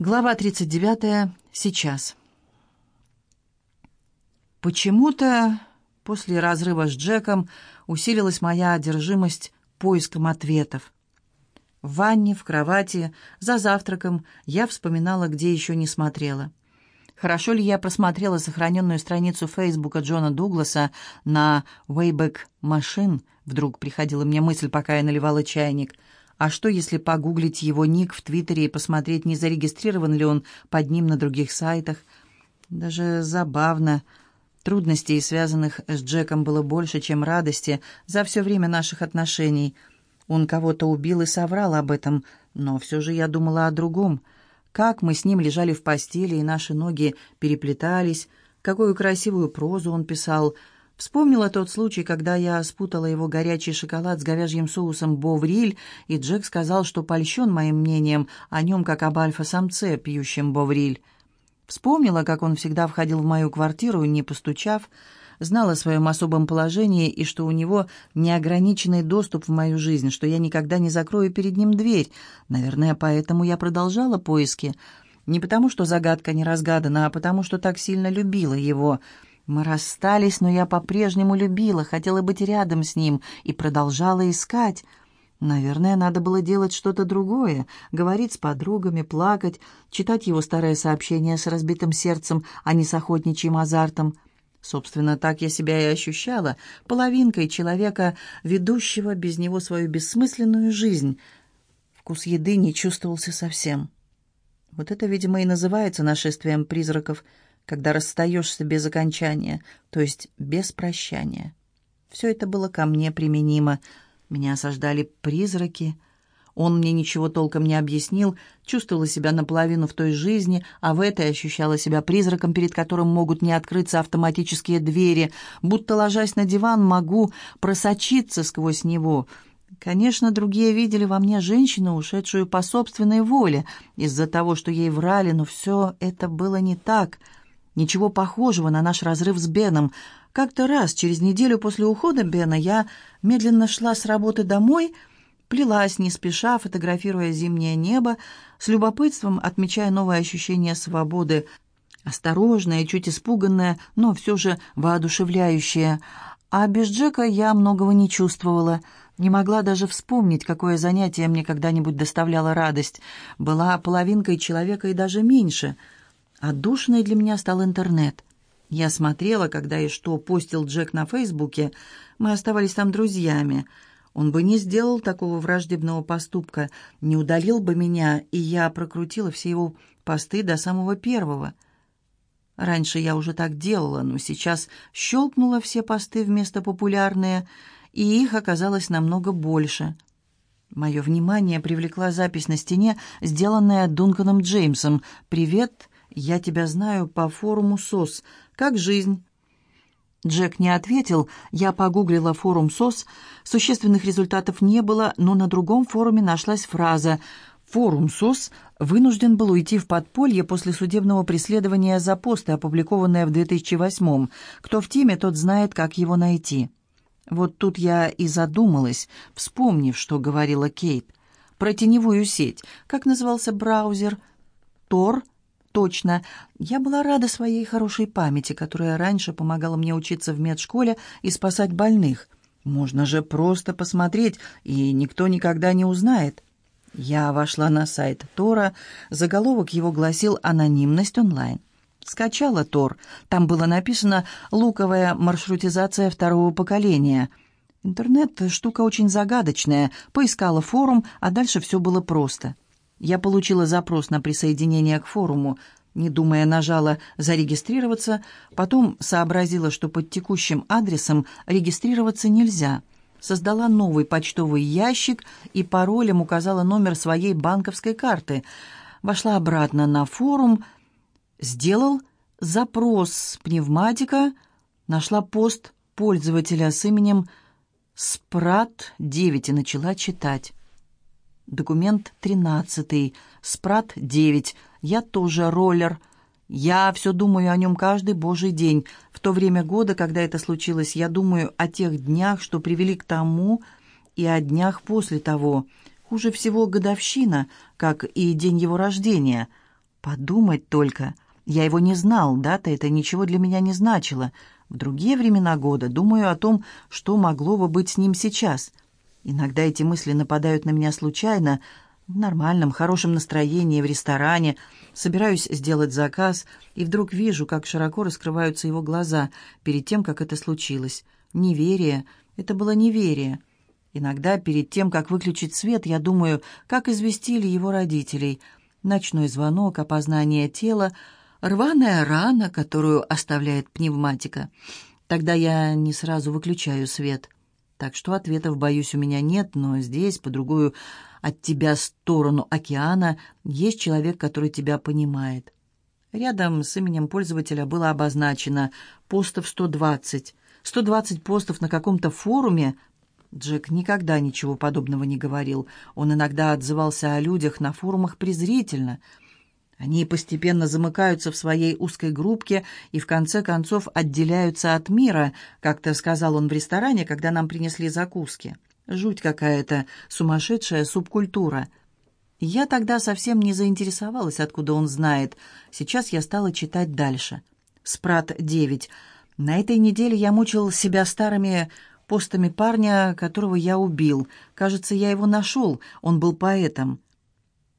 Глава 39. Сейчас. Почему-то после разрыва с Джеком усилилась моя одержимость поиском ответов. В ванне, в кровати, за завтраком я вспоминала, где еще не смотрела. Хорошо ли я просмотрела сохраненную страницу Фейсбука Джона Дугласа на Wayback Machine? Вдруг приходила мне мысль, пока я наливала чайник – а что, если погуглить его ник в Твиттере и посмотреть, не зарегистрирован ли он под ним на других сайтах? Даже забавно. Трудностей, связанных с Джеком, было больше, чем радости за все время наших отношений. Он кого-то убил и соврал об этом, но все же я думала о другом. Как мы с ним лежали в постели, и наши ноги переплетались, какую красивую прозу он писал — Вспомнила тот случай, когда я спутала его горячий шоколад с говяжьим соусом Бовриль, и Джек сказал, что польщен моим мнением о нем, как об альфа-самце, пьющем Бовриль. Вспомнила, как он всегда входил в мою квартиру, не постучав, знала о своем особом положении и что у него неограниченный доступ в мою жизнь, что я никогда не закрою перед ним дверь. Наверное, поэтому я продолжала поиски. Не потому, что загадка не разгадана, а потому, что так сильно любила его — мы расстались, но я по-прежнему любила, хотела быть рядом с ним и продолжала искать. Наверное, надо было делать что-то другое, говорить с подругами, плакать, читать его старое сообщение с разбитым сердцем, а не с охотничьим азартом. Собственно, так я себя и ощущала, половинкой человека, ведущего без него свою бессмысленную жизнь. Вкус еды не чувствовался совсем. Вот это, видимо, и называется нашествием призраков — когда расстаешься без окончания, то есть без прощания. Все это было ко мне применимо. Меня осаждали призраки. Он мне ничего толком не объяснил, чувствовала себя наполовину в той жизни, а в этой ощущала себя призраком, перед которым могут не открыться автоматические двери, будто, ложась на диван, могу просочиться сквозь него — Конечно, другие видели во мне женщину, ушедшую по собственной воле, из-за того, что ей врали, но все это было не так — Ничего похожего на наш разрыв с Беном. Как-то раз, через неделю после ухода Бена, я медленно шла с работы домой, плелась не спеша, фотографируя зимнее небо, с любопытством отмечая новое ощущение свободы, осторожное, чуть испуганное, но все же воодушевляющее. А без Джека я многого не чувствовала, не могла даже вспомнить, какое занятие мне когда-нибудь доставляло радость. Была половинкой человека и даже меньше — Отдушиной для меня стал интернет. Я смотрела, когда и что постил Джек на Фейсбуке. Мы оставались там друзьями. Он бы не сделал такого враждебного поступка, не удалил бы меня, и я прокрутила все его посты до самого первого. Раньше я уже так делала, но сейчас щелкнула все посты вместо популярные, и их оказалось намного больше. Мое внимание привлекла запись на стене, сделанная Дунканом Джеймсом. «Привет, «Я тебя знаю по форуму СОС. Как жизнь?» Джек не ответил. Я погуглила форум СОС. Существенных результатов не было, но на другом форуме нашлась фраза «Форум СОС вынужден был уйти в подполье после судебного преследования за посты, опубликованные в 2008-м. Кто в теме, тот знает, как его найти». Вот тут я и задумалась, вспомнив, что говорила Кейт. Про теневую сеть. Как назывался браузер? Тор? Точно. Я была рада своей хорошей памяти, которая раньше помогала мне учиться в медшколе и спасать больных. Можно же просто посмотреть, и никто никогда не узнает. Я вошла на сайт Тора, заголовок его гласил «Анонимность онлайн». Скачала Тор. Там было написано «Луковая маршрутизация второго поколения». Интернет — штука очень загадочная. Поискала форум, а дальше все было просто — я получила запрос на присоединение к форуму, не думая, нажала «Зарегистрироваться», потом сообразила, что под текущим адресом регистрироваться нельзя. Создала новый почтовый ящик и паролем указала номер своей банковской карты. Вошла обратно на форум, сделал запрос пневматика, нашла пост пользователя с именем Спрат-9 и начала читать. Документ 13. Спрат 9. Я тоже роллер. Я все думаю о нем каждый божий день. В то время года, когда это случилось, я думаю о тех днях, что привели к тому, и о днях после того. Хуже всего годовщина, как и день его рождения. Подумать только. Я его не знал, дата это ничего для меня не значила. В другие времена года думаю о том, что могло бы быть с ним сейчас. Иногда эти мысли нападают на меня случайно, в нормальном, хорошем настроении, в ресторане. Собираюсь сделать заказ, и вдруг вижу, как широко раскрываются его глаза перед тем, как это случилось. Неверие. Это было неверие. Иногда перед тем, как выключить свет, я думаю, как известили его родителей. Ночной звонок, опознание тела, рваная рана, которую оставляет пневматика. Тогда я не сразу выключаю свет. Так что ответов, боюсь, у меня нет, но здесь, по другую от тебя сторону океана, есть человек, который тебя понимает. Рядом с именем пользователя было обозначено «постов 120». 120 постов на каком-то форуме – Джек никогда ничего подобного не говорил. Он иногда отзывался о людях на форумах презрительно. Они постепенно замыкаются в своей узкой группке и в конце концов отделяются от мира, как-то сказал он в ресторане, когда нам принесли закуски. Жуть какая-то, сумасшедшая субкультура. Я тогда совсем не заинтересовалась, откуда он знает. Сейчас я стала читать дальше. Спрат 9. На этой неделе я мучил себя старыми постами парня, которого я убил. Кажется, я его нашел. Он был поэтом.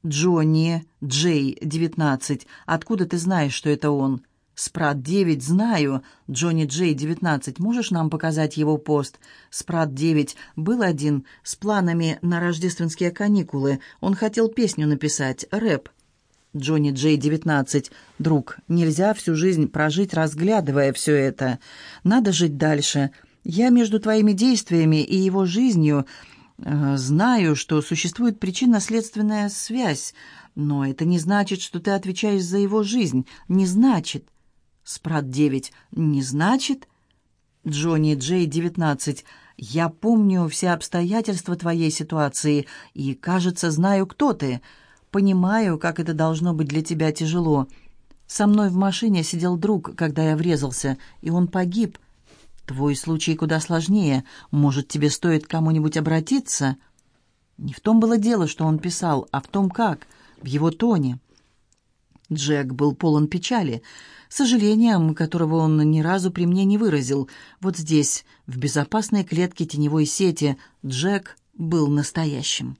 Джонни Джей, 19. Откуда ты знаешь, что это он? Спрат 9, знаю. Джонни Джей, 19. Можешь нам показать его пост? Спрат 9. Был один с планами на рождественские каникулы. Он хотел песню написать, рэп. Джонни Джей, 19. Друг, нельзя всю жизнь прожить, разглядывая все это. Надо жить дальше. Я между твоими действиями и его жизнью знаю, что существует причинно-следственная связь, но это не значит, что ты отвечаешь за его жизнь. Не значит. Спрат 9. Не значит. Джонни Джей, 19. Я помню все обстоятельства твоей ситуации и, кажется, знаю, кто ты. Понимаю, как это должно быть для тебя тяжело. Со мной в машине сидел друг, когда я врезался, и он погиб. Твой случай куда сложнее. Может, тебе стоит кому-нибудь обратиться?» Не в том было дело, что он писал, а в том, как, в его тоне. Джек был полон печали, сожалением, которого он ни разу при мне не выразил. Вот здесь, в безопасной клетке теневой сети, Джек был настоящим.